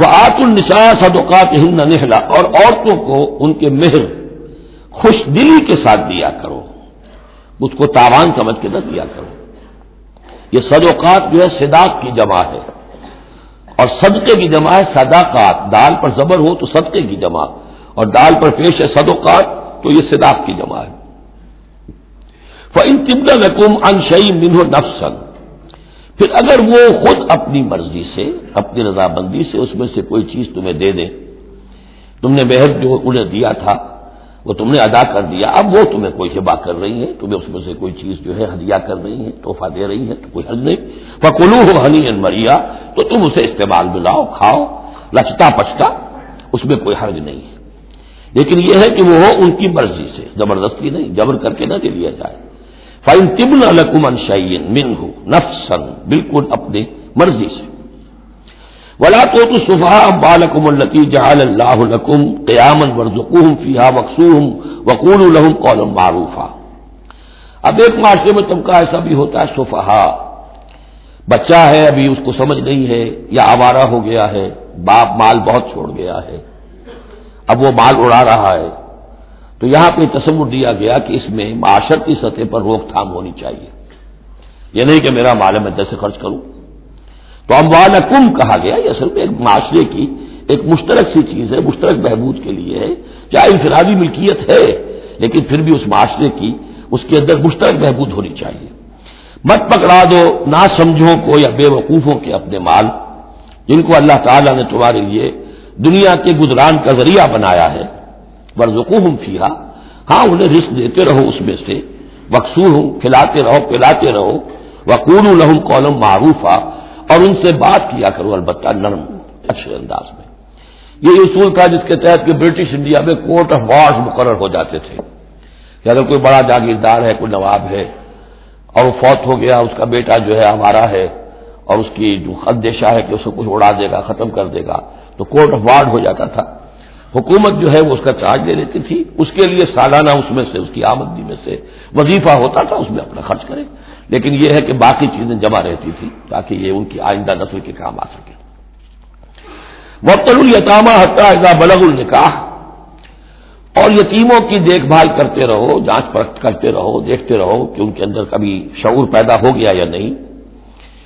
وہ آت النسا صدقات ہند نہلا اور عورتوں کو ان کے مہر خوش دلی کے ساتھ دیا کرو۔ اس کو تاوان سمجھ کے نہ دیا کرو۔ یہ صدقات جو ہے صداق کی جمع ہے۔ اور صدقے کی جمع ہے صداقات۔ دال پر زبر ہو تو صدقے کی جمع۔ اور دال پر پیش ہے صدقات تو یہ صداق کی جمع ہے۔ ان طبل رقم انشئی منہ نفسن پھر اگر وہ خود اپنی مرضی سے، اپنی رضابندی سے اس میں سے کوئی چیز تمہیں دے دے، تم نے بحث جو انہیں دیا تھا، وہ تم نے ادا کر دیا، اب وہ تمہیں کوئی شبا کر رہی ہے تمہیں اس میں سے کوئی چیز جو ہے ہدیہ کر رہی ہے تحفہ دے رہی ہے تو کوئی حل نہیں۔ پکلو ہو ہنی مریا تو تم اسے استعمال میں لاؤ، کھاؤ لچتا پچتا اس میں کوئی حرج نہیں۔ ہے لیکن یہ ہے کہ وہ ان کی مرضی سے، زبردستی نہیں، جبر کر کے نہ دے لیا جائے۔ فائن تبن الکمن شعین من ہو نفسن بالکل اپنی مرضی سے۔ ولا تو تو صفا بالکم التی جہال اللہ الکم قیامن ورژم فیحا وقصوم وقول الحم قولم معروفہ اب ایک معاشرے میں تم کا ایسا بھی ہوتا ہے صفحا بچہ ہے، ابھی اس کو سمجھ نہیں ہے، یا آوارہ ہو گیا ہے، باپ مال بہت چھوڑ گیا ہے۔ اب وہ مال اڑا رہا ہے۔ تو یہاں پہ تصور دیا گیا کہ اس میں معاشرتی سطح پر روک تھام ہونی چاہیے۔ یہ نہیں کہ میرا مال ہے، میں جیسے خرچ کروں۔ تو اموال کم کہا گیا، یہ اصل میں ایک معاشرے کی ایک مشترک سی چیز ہے، مشترک بہبود کے لیے ہے۔ چاہے انفرادی ملکیت ہے، لیکن پھر بھی اس معاشرے کی، اس کے اندر مشترک بہبود ہونی چاہیے۔ مت پکڑا دو، نہ سمجھو کو یا بے وقوفوں کے اپنے مال۔ جن کو اللہ تعالیٰ نے تمہارے لیے دنیا کے گزران کا ذریعہ بنایا ہے۔ برزقوہم فیہا ہاں انہیں رسک دیتے رہو اس میں سے وقصور ہوں کھلاتے رہو، پلاتے رہو وقول الحم کولم معروف اور ان سے بات کیا کرو، البتہ نرم، اچھے انداز میں۔ یہ اصول تھا جس کے تحت کہ برٹش انڈیا میں کورٹ آف وارس مقرر ہو جاتے تھے۔ کہ اگر کوئی بڑا جاگیردار ہے، کوئی نواب ہے، اور وہ فوت ہو گیا، اس کا بیٹا جو ہے، ہمارا ہے، اور اس کی جو خدشہ ہے کہ اسے کچھ اڑا دے گا، ختم کر دے گا، تو کورٹ آف وارڈ ہو جاتا تھا۔ حکومت جو ہے وہ اس کا چارج لے لیتی تھی، اس کے لیے سالانہ اس میں سے، اس کی آمدنی میں سے وظیفہ ہوتا تھا، اس میں اپنا خرچ کرے۔ لیکن یہ ہے کہ باقی چیزیں جمع رہتی تھی تاکہ یہ ان کی آئندہ نسل کے کام آ سکے۔ مبتل التامہ حتیٰ بلغ النکاح اور یتیموں کی دیکھ بھال کرتے رہو، جانچ پرکھ کرتے رہو، دیکھتے رہو کہ ان کے اندر کبھی شعور پیدا ہو گیا یا نہیں۔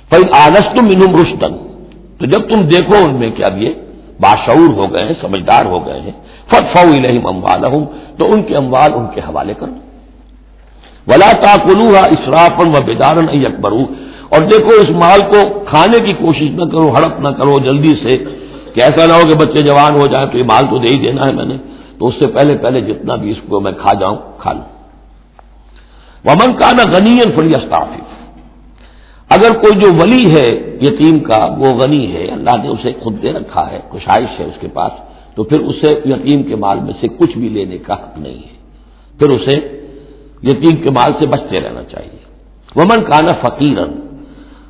پھر آنس تم انم رشتن تو جب تم دیکھو ان میں کہ اب یہ باشعور ہو گئے ہیں، سمجھدار ہو گئے ہیں۔ فت فو الہم اموال تو ان کے اموال ان کے حوالے کر دو ولا تاکلو اسرافن و بیدارن اکبرو اور دیکھو، اس مال کو کھانے کی کوشش نہ کرو، ہڑپ نہ کرو جلدی سے کہ ایسا نہ ہو کہ بچے جوان ہو جائیں تو یہ مال تو دے ہی دینا ہے میں نے۔ تو اس سے پہلے پہلے جتنا بھی اس کو میں کھا جاؤں، کھا لوں۔ ومن کا نہ غنی فلی استافظ اگر کوئی جو ولی ہے یتیم کا، وہ غنی ہے، اللہ نے اسے خود دے رکھا ہے، کشائش ہے اس کے پاس، تو پھر اسے یتیم کے مال میں سے کچھ بھی لینے کا حق نہیں ہے۔ پھر اسے یتیم کے مال سے بچتے رہنا چاہیے۔ ومن کانا فقیر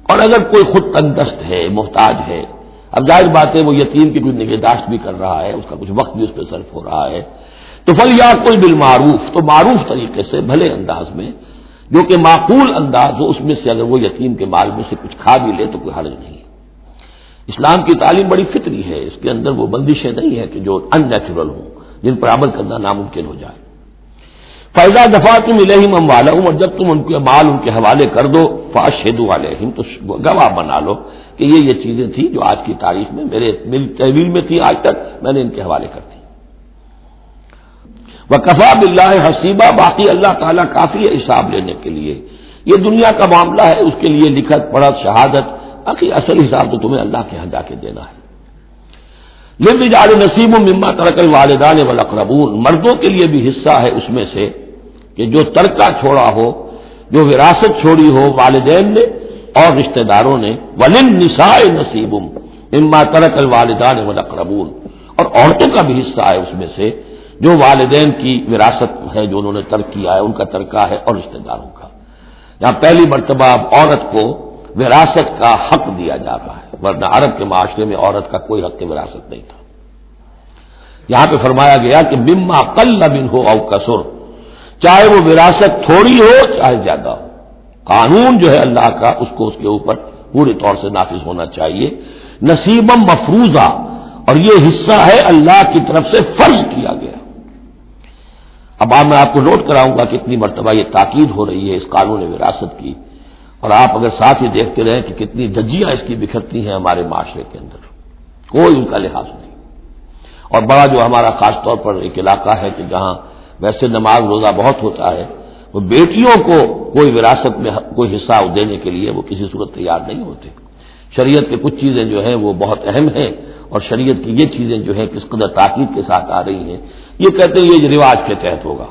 اور اگر کوئی خود تنگ دست ہے، محتاج ہے، اب ظاہر بات ہے وہ یتیم کی کوئی نگہداشت بھی کر رہا ہے، اس کا کچھ وقت بھی اس پہ صرف ہو رہا ہے، تو فل یا کوئی بالمعروف۔ تو معروف طریقے سے، بھلے انداز میں جو کہ معقول انداز ہو، اس میں سے اگر وہ یتیم کے مال میں سے کچھ کھا بھی لے تو کوئی حرج نہیں اسلام کی تعلیم بڑی فطری ہے، اس کے اندر وہ بندشیں نہیں ہے کہ جو ان نیچرل ہوں، جن پر عمل کرنا ناممکن ہو جائے۔ فائدہ دفعہ تم الہم ام والا ہوں اور جب تم ان کے مال ان کے حوالے کر دو فاشد والے تو گواہ بنا لو کہ یہ یہ چیزیں تھیں جو آج کی تاریخ میں میرے میری تحویل میں تھی آج تک میں نے ان کے حوالے کر دی۔ وہ کفا بلّہ حسیبہ باقی اللہ تعالیٰ کافی ہے حساب لینے کے لیے۔ یہ دنیا کا معاملہ ہے، اس کے لیے لکھت، پڑھت، شہادت، باقی اصل حساب تو تمہیں اللہ کے یہاں جا کے دینا ہے۔ لمبی جار نصیب و مما ترکل والدان والاقربون۔ مردوں کے لیے بھی حصہ ہے اس میں سے کہ جو ترکہ چھوڑا ہو، جو وراثت چھوڑی ہو والدین نے اور رشتہ داروں نے۔ ولن نسائے نصیب اما ترک الوالدان والاقربون۔ اور عورتوں کا بھی حصہ ہے اس میں سے جو والدین کی وراثت ہے جو انہوں نے ترک کیا ہے، ان کا ترکہ ہے اور رشتہ داروں کا۔ یہاں پہلی مرتبہ اب عورت کو وراثت کا حق دیا جا رہا ہے، ورنہ عرب کے معاشرے میں عورت کا کوئی حق وراثت نہیں تھا۔ یہاں پہ فرمایا گیا کہ مما کل بن ہو او کسر، چاہے وہ وراثت تھوڑی ہو، چاہے زیادہ۔ ہو قانون جو ہے اللہ کا، اس کو اس کے اوپر پورے طور سے نافذ ہونا چاہیے۔ نصیبم مفروضہ، اور یہ حصہ ہے اللہ کی طرف سے فرض کیا گیا۔ اب آپ میں آپ کو نوٹ کراؤں گا کتنی مرتبہ یہ تاکید ہو رہی ہے اس قانون وراثت کی اور آپ اگر ساتھ ہی دیکھتے رہیں کہ کتنی دجیاں اس کی بکھرتی ہیں ہمارے معاشرے کے اندر، کوئی ان کا لحاظ نہیں۔ اور بڑا جو ہمارا خاص طور پر ایک علاقہ ہے کہ جہاں ویسے نماز روزہ بہت ہوتا ہے، وہ بیٹیوں کو کوئی وراثت میں کوئی حصہ دینے کے لیے وہ کسی صورت تیار نہیں ہوتے۔ شریعت کے کچھ چیزیں جو ہیں وہ بہت اہم ہیں اور شریعت کی یہ چیزیں جو ہیں کس قدر تاکید کے ساتھ آ رہی ہیں یہ کہتے ہیں یہ رواج کے تحت ہوگا۔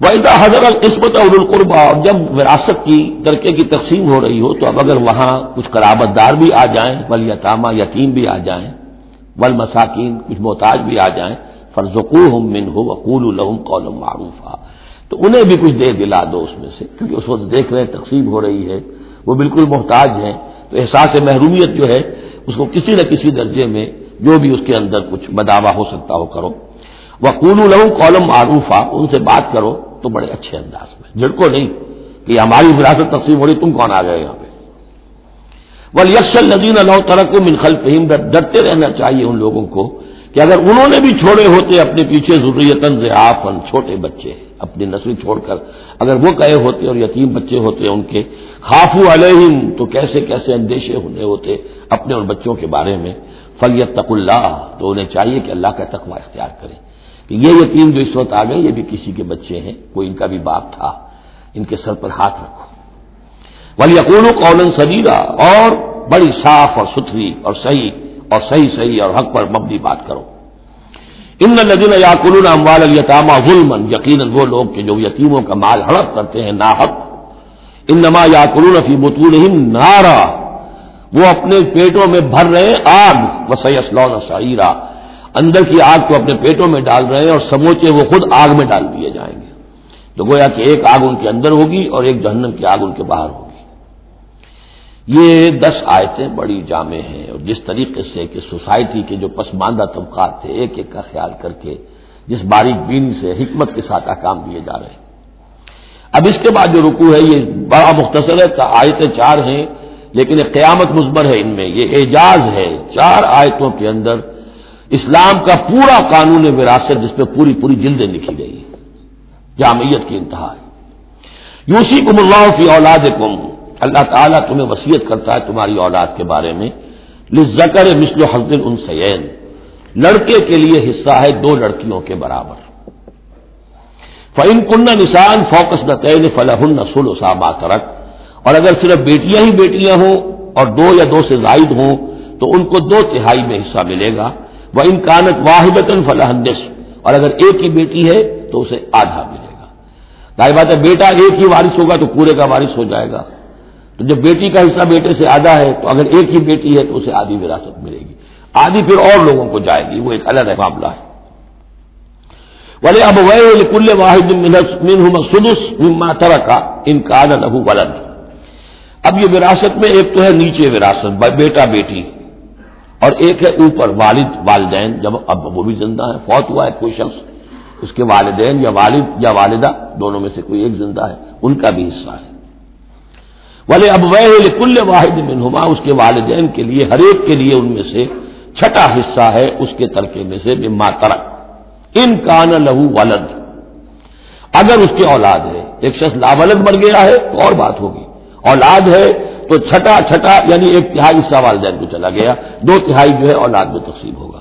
وحدہ حضرت قسمت اور القربا جب وراثت کی درکے کی تقسیم ہو رہی ہو، تو اب اگر وہاں کچھ قرابت دار بھی آ جائیں ول یتامہ یتیم بھی آ جائیں ول مساکین کچھ محتاج بھی آ جائیں فرزقو ہم من ہو وقول الحم قول معروف تو انہیں بھی کچھ دے دلا دو اس میں سے، کیونکہ اس وقت دیکھ رہے ہیں تقسیم ہو رہی ہے، وہ بالکل محتاج ہیں۔ تو احساس محرومیت جو ہے، اس کو کسی نہ کسی درجے میں جو بھی اس کے اندر کچھ بداوا ہو سکتا ہو کرو۔ وقول الحم قولم معروف ان سے بات کرو تو بڑے اچھے انداز میں۔ جھڑکو نہیں کہ ہماری وراثت تقسیم ہو رہی، تم کون آ گئے یہاں پہ؟ بل یکسل ندین اللہ ترک کو منخل فہم ڈرتے رہنا چاہیے ان لوگوں کو کہ اگر انہوں نے بھی چھوڑے ہوتے اپنے پیچھے ضروریت آفن چھوٹے بچے اپنی نسل چھوڑ کر۔ اگر وہ کہے ہوتے اور یتیم بچے ہوتے ان کے خافو علیہم تو کیسے کیسے اندیشے ہونے ہوتے اپنے اور بچوں کے بارے میں؟ فلیت تق اللہ تو انہیں چاہیے کہ اللہ کا تقوی اختیار کریں۔ کہ یہ یتیم جو اس وقت آ گئے یہ بھی کسی کے بچے ہیں، کوئی ان کا بھی باپ تھا، ان کے سر پر ہاتھ رکھو۔ ولی یقون قولن اور بڑی صاف اور ستھری اور صحیح اور صحیح صحیح اور حق پر مبنی بات کرو۔ ان ندین یاقول اموال التامہ ظلم یقیناً وہ لوگ کہ جو یتیموں کا مال ہڑپ کرتے ہیں نا حق ان نما یاقول فی بطول نارا وہ اپنے پیٹوں میں بھر رہے ہیں آگ وسیع اسلون شعیرہ اندر کی آگ کو اپنے پیٹوں میں ڈال رہے ہیں اور سموچے وہ خود آگ میں ڈال دیے جائیں گے۔ تو گویا کہ ایک آگ ان کے اندر ہوگی اور ایک جہنم کی آگ ان کے باہر ہوگی۔ یہ دس آیتیں بڑی جامع ہیں اور جس طریقے سے کہ سوسائٹی کے جو پسماندہ طبقات تھے، ایک ایک کا خیال کر کے جس باریک بینی سے حکمت کے ساتھ کام دیے جا رہے ہیں۔ اب اس کے بعد جو رکو ہے، یہ بڑا مختصر ہے آیتیں چار ہیں۔ لیکن ایک قیامت مزمر ہے ان میں، یہ اعجاز ہے۔ چار آیتوں کے اندر اسلام کا پورا قانون وراثت جس پہ پوری پوری جلدیں لکھی گئی جامعیت کی انتہا ہے۔ یوسی کم اللہ فی اولاد کم اللہ تعالیٰ تمہیں وسیعت کرتا ہے تمہاری اولاد کے بارے میں۔ لکر مثل حسن ان سین لڑکے کے لیے حصہ ہے دو لڑکیوں کے برابر۔ فعن کن نسان فوکس نہ تعین فلاح سل اسامہ ترک اور اگر صرف بیٹیاں ہی بیٹیاں ہوں اور دو یا دو سے زائد ہوں، تو ان کو دو تہائی میں حصہ ملے گا۔ وہ امکانت واحد فلاح اور اگر ایک ہی بیٹی ہے، تو اسے آدھا ملے گا۔ ظاہر بات ہے بیٹا ایک ہی وارث ہوگا تو پورے کا وارث ہو جائے گا۔ تو جب بیٹی کا حصہ بیٹے سے آدھا ہے، تو اگر ایک ہی بیٹی ہے، تو اسے آدھی وراثت ملے گی۔ آدھی پھر اور لوگوں کو جائے گی۔ وہ ایک الگ معاملہ ہے۔ بولے اب وہ کل واحد سدس مما کا انکان لہو ولد۔ اب یہ وراثت میں ایک تو ہے نیچے وراثت بیٹا بیٹی۔ اور ایک ہے اوپر، والد، والدین۔ جب اب وہ بھی زندہ ہے فوت ہوا ہے کوئی شخص، اس کے والدین یا والد یا والدہ، دونوں میں سے کوئی ایک زندہ ہے، ان کا بھی حصہ ہے۔ بولے اب وہ کل واحد منہما اس کے والدین کے لیے، ہر ایک کے لیے ان میں سے چھٹا حصہ ہے، اس کے ترکے میں سے، مما ترک۔ ان کان لہو ولد۔ اگر اس کے اولاد ہے، ایک شخص لاولد مر گیا ہے، تو اور بات ہوگی۔ اولاد ہے تو چھٹا چھٹا یعنی ایک تہائی حصہ والدین کو چلا گیا، دو تہائی جو ہے اولاد میں تقسیم ہوگا۔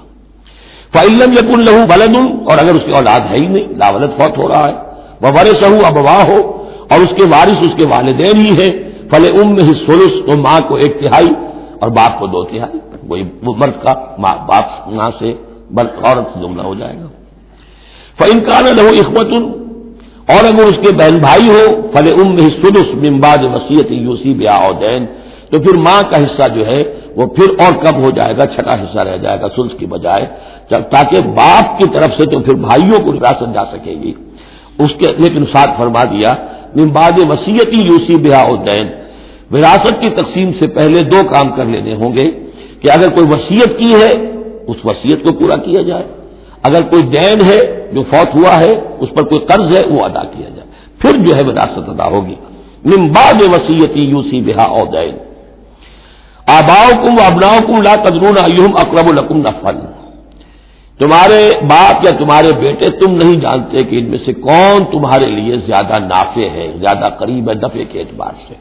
فعلم یقن لہو ولد، اور اگر اس کی اولاد ہے ہی نہیں، لاولد فوت ہو رہا ہے۔ وہ برس ہو ابواہ ہو، اور اس کے وارث، اس کے والدین ہی ہیں۔ فل ام ہی سلس تو ماں کو ایک تہائی اور باپ کو دو تہائی۔ وہی مرد کا ماں، باپ، ماں سے عورت جملہ ہو جائے گا۔ فنکان لہو اخبت اور اگر اس کے بہن بھائی ہو، فل ام ہی ممباد وسیعت یوسی بیا دین تو پھر ماں کا حصہ جو ہے، وہ پھر اور کب ہو جائے گا؟ چھٹا حصہ رہ جائے گا سلس کی بجائے تاکہ باپ کی طرف سے تو پھر بھائیوں کو وراثت جا سکے گی۔ اس کے لیکن ساتھ فرما دیا ممباد وسیعتی یوسی بیا دین وراثت کی تقسیم سے پہلے دو کام کر لینے ہوں گے کہ اگر کوئی وسیعت کی ہے، اس وسیعت کو پورا کیا جائے۔ اگر کوئی دین ہے جو فوت ہوا ہے، اس پر کوئی قرض ہے، وہ ادا کیا جائے۔ پھر جو ہے وراثت ادا ہوگی۔ نمباد وسیعتی یو سی بہا اور دین۔ آباؤ کم ابناؤ کم لا تدرون ایہم اقرب القم نفل تمہارے باپ یا تمہارے بیٹے تم نہیں جانتے کہ ان میں سے کون تمہارے لیے زیادہ نافع ہے، زیادہ قریب ہے دفے کے اعتبار سے۔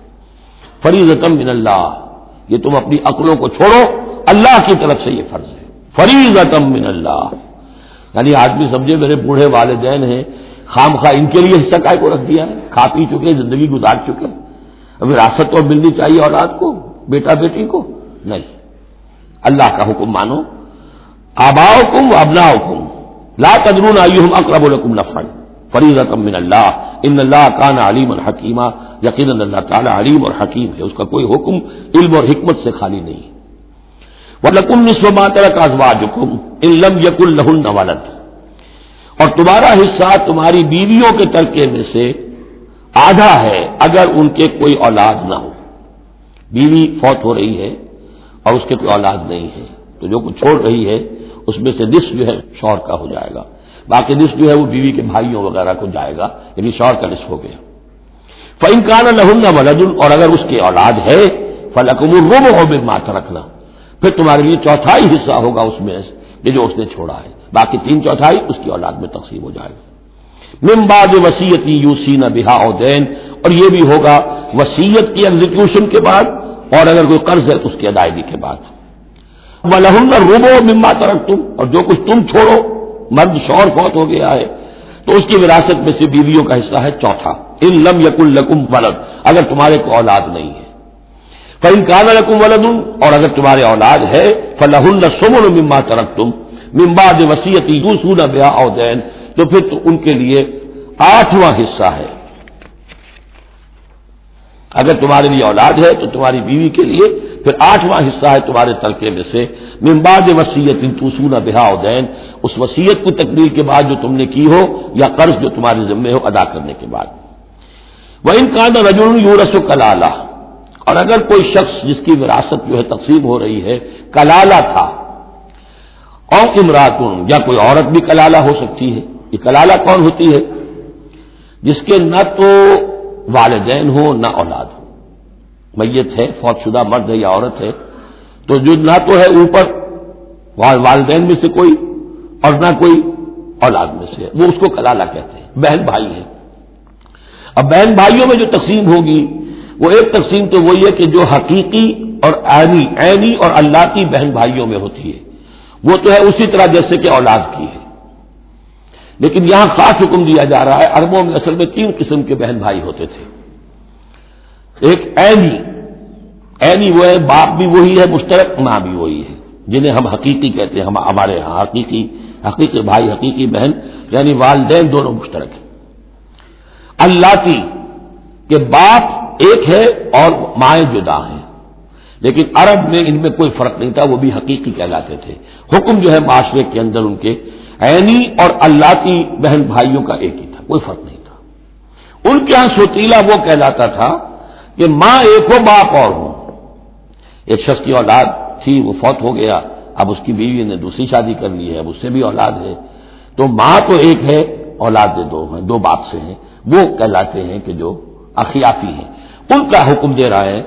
فریض من اللہ۔ یہ تم اپنی عقلوں کو چھوڑو۔ اللہ کی طرف سے یہ فرض ہے۔ فریض من اللہ۔ یعنی آدمی سمجھے میرے بوڑھے والدین ہیں، خام خواہ ان کے لیے حصہ کا کو رکھ دیا ہے، کھا پی چکے، زندگی گزار چکے۔ ابھی راست تو ملنی چاہیے اولاد کو، بیٹا بیٹی کو؟ نہیں۔ اللہ کا حکم مانو۔ آباؤ کم ابنا حکم لا تدرون آئی اقرب الحکم نفن فریض من اللہ۔ ان اللہ کان علیم الحکیمہ یقین اللہ تعالیٰ علیم اور حکیم ہے۔ اس کا کوئی حکم، علم اور حکمت سے خالی نہیں۔ وہ لکم ماتر کا ازواج حکم اور تمہارا حصہ تمہاری بیویوں کے ترکے میں سے آدھا ہے اگر ان کے کوئی اولاد نہ ہو۔ بیوی فوت ہو رہی ہے اور اس کے کوئی اولاد نہیں ہے۔ تو جو کچھ چھوڑ رہی ہے، اس میں سے نصف جو ہے شور کا ہو جائے گا۔ باقی نصف جو ہے وہ بیوی کے بھائیوں وغیرہ کو جائے گا یعنی شور کا نصف ہو گیا۔ فن لہن ولد اور اگر اس کی اولاد ہے فلکم روم ہو بے مات رکھنا پھر تمہارے لیے چوتھائی حصہ ہوگا اس میں یہ جو اس نے چھوڑا ہے۔ باقی تین چوتھائی اس کی اولاد میں تقسیم ہو جائے گا۔ ممباد وسیعتی یو سی بہا دین اور یہ بھی ہوگا وسیعت کی ایگزیکشن کے بعد، اور اگر کوئی قرض ہے تو اس کی ادائیگی کے بعد۔ وہ لہن روبو ممبا ترک تم اور جو کچھ تم چھوڑو، مرد شور فوت ہو گیا ہے، تو اس کی وراثت میں سے بیویوں کا حصہ ہے چوتھا۔ ان لم یق القم ولد۔ اگر تمہارے کو اولاد نہیں ہے۔ فن کان رقم ولد اور اگر تمہارے اولاد ہے فلاح سمن مما ترک تم ممباد وسیعتی دوسرا بیا دین تو پھر تو ان کے لیے آٹھواں حصہ ہے۔ اگر تمہارے لیے اولاد ہے تو تمہاری بیوی کے لیے پھر آٹھواں حصہ ہے تمہارے تلکے میں سے ممباد وسیعت توسون بہا دین اس وسیعت کو تقریر کے بعد جو تم نے کی ہو یا قرض جو تمہارے ذمے ہو ادا کرنے کے بعد۔ وہ ان کا رجول یورس و کلالہ اور اگر کوئی شخص جس کی وراثت جو ہے تقسیم ہو رہی ہے، کلالہ تھا اور امراتن یا کوئی عورت بھی کلالہ ہو سکتی ہے، یہ کلالہ کون ہوتی ہے؟ جس کے نہ تو والدین ہو نہ اولاد ہو میت ہے فوج شدہ مرد ہے یا عورت ہے، تو جو نہ تو ہے اوپر والدین میں سے کوئی اور نہ کوئی اولاد میں سے وہ اس کو کلالہ کہتے ہیں۔ بہن بھائی ہے اب بہن بھائیوں میں جو تقسیم ہوگی وہ ایک تقسیم تو وہی ہے کہ جو حقیقی اور عینی عینی اور اللہ کی بہن بھائیوں میں ہوتی ہے۔ وہ تو ہے اسی طرح جیسے کہ اولاد کی ہے۔ لیکن یہاں خاص حکم دیا جا رہا ہے اربوں میں اصل میں تین قسم کے بہن بھائی ہوتے تھے۔ ایک اینی اینی وہ ہے، باپ بھی وہی ہے، مشترک ماں بھی وہی ہے، جنہیں ہم حقیقی کہتے ہیں، ہم ہمارے یہاں حقیقی حقیقی بھائی، حقیقی بہن یعنی والدین دونوں مشترک ہیں۔ اللہ کی کہ باپ ایک ہے اور مائیں جدا ہیں۔ لیکن عرب میں ان میں کوئی فرق نہیں تھا، وہ بھی حقیقی کہلاتے تھے۔ حکم جو ہے معاشرے کے اندر ان کے عینی اور اللہ کی بہن بھائیوں کا ایک ہی تھا، کوئی فرق نہیں تھا۔ ان کے یہاں سوتیلا وہ کہلاتا تھا کہ ماں ایک ہو، باپ اور ہوں۔ ایک شخص کی اولاد تھی، وہ فوت ہو گیا، اب اس کی بیوی نے دوسری شادی کر لی ہے، اب اس سے بھی اولاد ہے۔ تو ماں تو ایک ہے، اولاد دو ہیں، دو باپ سے ہیں۔ وہ کہلاتے ہیں کہ جو اخیافی ہیں۔ ان کا حکم دے رہا ہے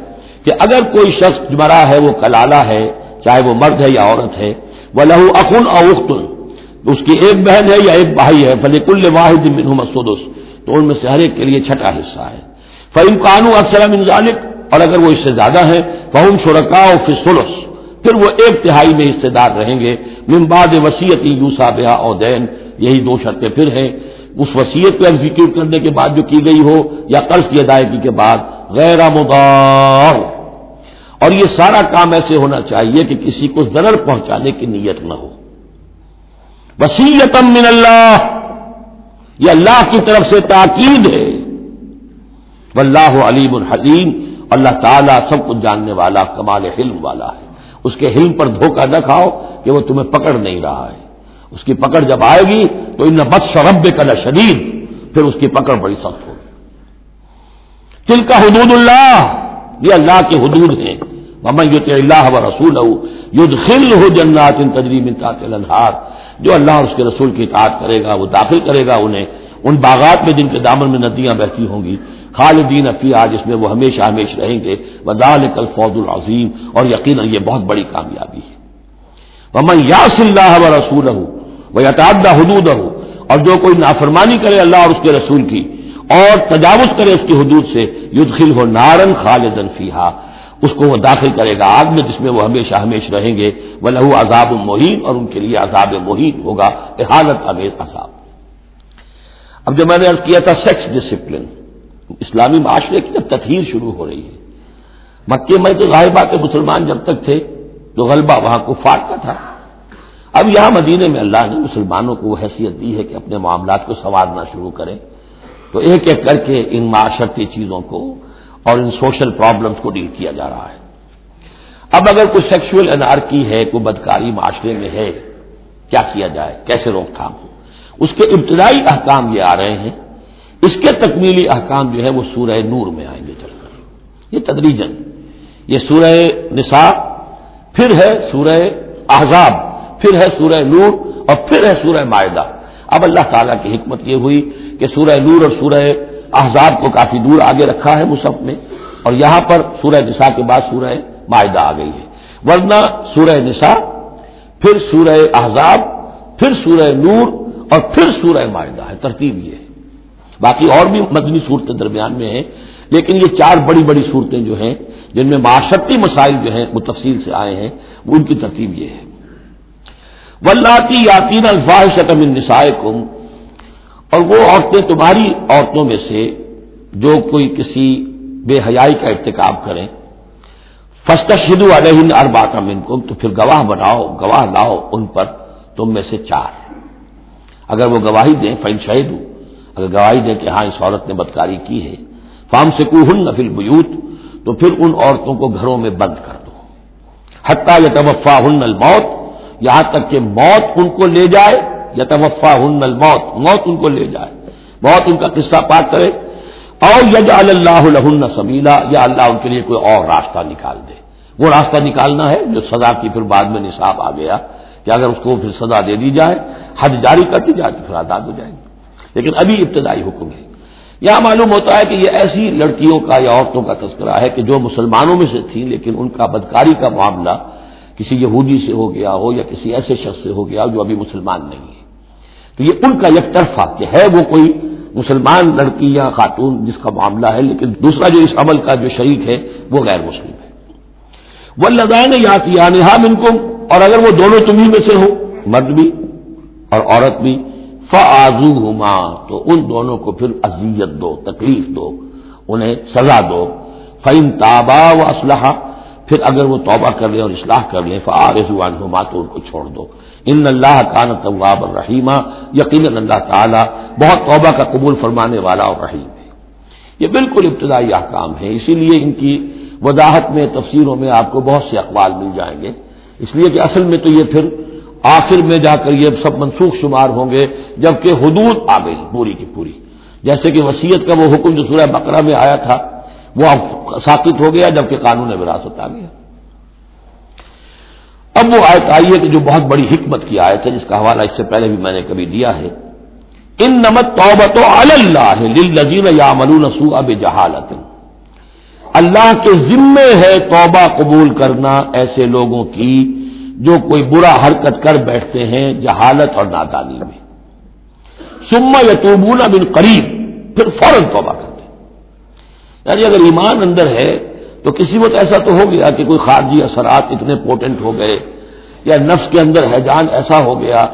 کہ اگر کوئی شخص مرا ہے، وہ کلالہ ہے، چاہے وہ مرد ہے یا عورت ہے وہ لہو اخن اوختن اس کی ایک بہن ہے یا ایک بھائی ہے فلی کل واحد مسدس تو ان میں سے ہر ایک کے لیے چھٹا حصہ ہے۔ فعم قانو اکثر ذالک اور اگر وہ اس سے زیادہ ہیں فہم شرکا فسلس پھر وہ ایک تہائی میں حصے دار رہیں گے۔ ممباد وسیعت یوسا بیا اور دین یہی دو شرطیں پھر ہیں۔ اس وسیعت کو ایگزیکیوٹ کرنے کے بعد جو کی گئی ہو یا قرض کی ادائیگی کے بعد، غیر مدار اور یہ سارا کام ایسے ہونا چاہیے کہ کسی کو ضرر پہنچانے کی نیت نہ ہو۔ وسیعتم من اللہ۔ یہ اللہ کی طرف سے تاکید ہے۔ واللہ علیم الحلیم اللہ تعالیٰ سب کچھ جاننے والا، کمال حلم والا ہے۔ اس کے حلم پر دھوکہ نہ کھاؤ کہ وہ تمہیں پکڑ نہیں رہا ہے۔ اس کی پکڑ جب آئے گی تو ان بد شرب کا شدید پھر اس کی پکڑ بڑی سخت ہوگی۔ تل کا حدود اللہ، یہ اللہ کے حدود ہیں۔ محمد یو اللہ و رسول ید خل ہو جنات ان تجریم انتہار جو اللہ اور اس کے رسول کی اطاعت کرے گا، وہ داخل کرے گا انہیں۔ ان باغات میں جن کے دامن میں ندیاں بہتی ہوں گی، خالدین افیہ جس میں وہ ہمیشہ ہمیشہ رہیں گے۔ ودال کل فوج العظیم، اور یقیناً یہ بہت بڑی کامیابی ہے۔ وہ یاس اللہ و رسول وہ یتعدہ حدود ہوں اور جو کوئی نافرمانی کرے اللہ اور اس کے رسول کی، اور تجاوز کرے اس کی حدود سے یدخل ہو نارن خالدن فیحا اس کو وہ داخل کرے گا آگ میں، جس میں وہ ہمیشہ ہمیشہ رہیں گے۔ وہ لہو عذاب المحین اور ان کے لیے عذاب محین ہوگا۔ احالت امیز عذاب۔ اب جو میں نے کیا تھا سیکس ڈسپلن اسلامی معاشرے کی جب تطہیر شروع ہو رہی ہے۔ مکے میں تو غائبہ کے مسلمان جب تک تھے، تو غلبہ وہاں کو کا تھا۔ اب یہاں مدینے میں اللہ نے مسلمانوں کو وہ حیثیت دی ہے کہ اپنے معاملات کو سنوارنا شروع کریں۔ تو ایک ایک کر کے ان معاشرتی چیزوں کو اور ان سوشل پرابلمس کو ڈیل کیا جا رہا ہے۔ اب اگر کوئی سیکشل انارکی ہے، کوئی بدکاری معاشرے میں ہے، کیا کیا جائے؟ کیسے روک تھام ہو؟ اس کے ابتدائی احکام یہ آ رہے ہیں۔ اس کے تکمیلی احکام جو ہے وہ سورہ نور میں آئیں گے چل کر۔ یہ تدریجن یہ سورہ نساء، پھر ہے سورہ احزاب۔ پھر ہے سورہ نور اور پھر ہے سورہ معاہدہ اب اللہ تعالیٰ کی حکمت یہ ہوئی کہ سورہ نور اور سورہ احزاب کو کافی دور آگے رکھا ہے مصحف میں اور یہاں پر سورہ نساء کے بعد سورہ معاہدہ آ گئی ہے۔ ورنہ سورہ نساء، پھر سورہ احزاب، پھر سورہ نور اور پھر سورہ معاہدہ ہے۔ ترتیب یہ ہے۔ باقی اور بھی مدنی صورتیں درمیان میں ہیں، لیکن یہ چار بڑی بڑی صورتیں جو ہیں، جن میں معاشرتی مسائل جو ہیں، وہ تفصیل سے آئے ہیں ان کی ترتیب یہ ہے۔ ولاتی یاتین الفاظ شکم نسائے کم اور وہ عورتیں تمہاری عورتوں میں سے جو کوئی کسی بے حیائی کا ارتکاب کریں فسٹ شدو علیہ اربات منکم، تو پھر گواہ بناؤ، گواہ لاؤ ان پر تم میں سے چار۔ اگر وہ گواہی دیں فن شہید اگر گواہی دیں کہ ہاں اس عورت نے بدکاری کی ہے فام سے کو ہن نفل بیوت تو پھر ان عورتوں کو گھروں میں بند کر دو۔ حتیٰ یا توفا ہن الموت یہاں تک کہ موت ان کو لے جائے یا توفا ہن الموت، موت ان کو لے جائے۔ موت ان کا قصہ پاک کرے۔ اور یج اللہ الحن سبیلا، یا اللہ ان کے لیے کوئی اور راستہ نکال دے۔ وہ راستہ نکالنا ہے جو سزا کی پھر بعد میں نصاب آ گیا کہ اگر اس کو پھر سزا دے دی جائے حد جاری کر دی جائے تو پھر آزاد ہو جائیں گے لیکن ابھی ابتدائی حکم ہے۔ یہاں معلوم ہوتا ہے کہ یہ ایسی لڑکیوں کا یا عورتوں کا تذکرہ ہے کہ جو مسلمانوں میں سے تھیں، لیکن ان کا بدکاری کا معاملہ کسی یہودی سے ہو گیا ہو یا کسی ایسے شخص سے ہو گیا جو ابھی مسلمان نہیں ہے۔ تو یہ ان کا یک طرفہ کہ ہے وہ کوئی مسلمان لڑکی یا خاتون جس کا معاملہ ہے، لیکن دوسرا جو اس عمل کا جو شریک ہے، وہ غیر مسلم ہے۔ وہ لگائے یا کیا نہام ان کو اور اگر وہ دونوں تمہیں میں سے ہو، مرد بھی اور عورت بھی فعضو ہما تو ان دونوں کو پھر اذیت دو، تکلیف دو، انہیں سزا دو۔ فعم تابا و اسلحہ پھر اگر وہ توبہ کر لیں اور اصلاح کر لیں فعارضوان ہما تو ان کو چھوڑ دو۔ ان اللہ کان طواب الرحیمہ یقین اللہ تعالیٰ بہت توبہ کا قبول فرمانے والا اور رحیم ہے۔ یہ بالکل ابتدائی احکام ہے اسی لیے ان کی وضاحت میں، تفسیروں میں آپ کو بہت سے اقوال مل جائیں گے۔ اس لیے کہ اصل میں تو یہ پھر آخر میں جا کر یہ سب منسوخ شمار ہوں گے، جبکہ حدود آ گئی پوری کی پوری۔ جیسے کہ وسیعت کا وہ حکم جو سورہ بقرہ میں آیا تھا وہ اب ساکت ہو گیا جبکہ قانون وراثت آ گیا۔ اب وہ آیت آئی ہے کہ جو بہت بڑی حکمت کی آیت ہے، جس کا حوالہ اس سے پہلے بھی میں نے کبھی دیا ہے۔ ان نمت توبت اللہ لذین یا ملون سو اب جہالت اللہ کے ذمے ہے توبہ قبول کرنا ایسے لوگوں کی جو کوئی برا حرکت کر بیٹھتے ہیں جہالت اور نادانی میں۔ سما یتوبون بن قریب، پھر فوراً توبہ یعنی اگر ایمان اندر ہے تو کسی وقت ایسا تو ہو گیا کہ کوئی خارجی اثرات اتنے پوٹنٹ ہو گئے یا نفس کے اندر حیجان ایسا ہو گیا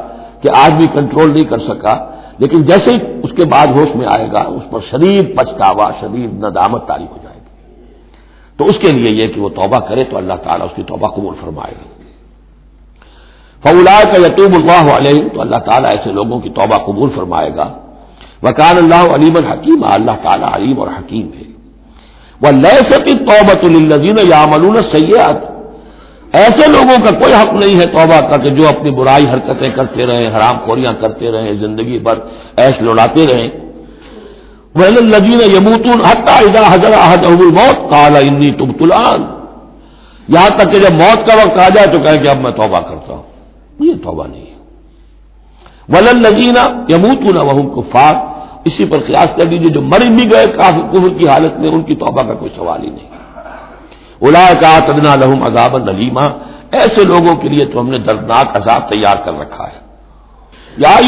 کہ آدمی کنٹرول نہیں کر سکا، لیکن جیسے ہی اس کے بعد ہوش میں آئے گا، اس پر شدید پچھتاوا، شدید ندامت تاری ہو جائے گی۔ تو اس کے لیے یہ کہ وہ توبہ کرے تو اللہ تعالیٰ اس کی توبہ قبول فرمائے گا۔ فولا کا یتوب اللہ علیہ تو اللہ تعالیٰ ایسے لوگوں کی توبہ قبول فرمائے گا۔ وکان اللہ علیم الحکیم اللہ تعالیٰ علیم اور حکیم ہے۔ وہ لیے سکی الزین یا ملون سیاحت ایسے لوگوں کا کوئی حق نہیں ہے توبہ کا کہ جو اپنی برائی حرکتیں کرتے رہیں حرام خوریاں کرتے رہیں زندگی بھر ایش لوڑاتے رہیں وہ لذین یموتون حتہ حضر موت کالا انی تم تلان یہاں تک کہ جب موت کا وقت آ جائے تو کہیں کہ اب میں توبہ کرتا ہوں۔ یہ توبہ نہیں ہے۔ ولن لذینہ یموتون وہ کفار۔ اسی پر قیاس کر دیجیے جو مر بھی گئے کافی کفر کی حالت میں ان کی توبہ کا کوئی سوال ہی نہیں۔ الا کا تدنا لہم عذاب نلیما ایسے لوگوں کے لیے تو ہم نے دردناک عذاب تیار کر رکھا ہے۔ یا